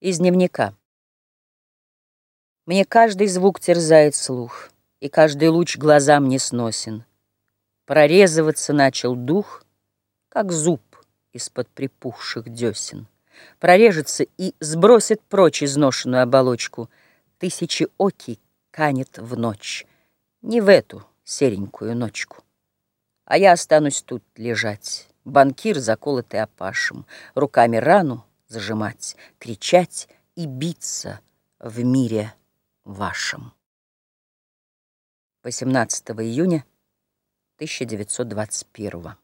Из дневника. Мне каждый звук терзает слух, И каждый луч глазам не сносен. Прорезываться начал дух, Как зуб из-под припухших десен. Прорежется и сбросит прочь изношенную оболочку. Тысячи оки канет в ночь, Не в эту серенькую ночку. А я останусь тут лежать, Банкир, заколотый опашем, Руками рану зажимать, кричать и биться в мире вашем. 18 июня 1921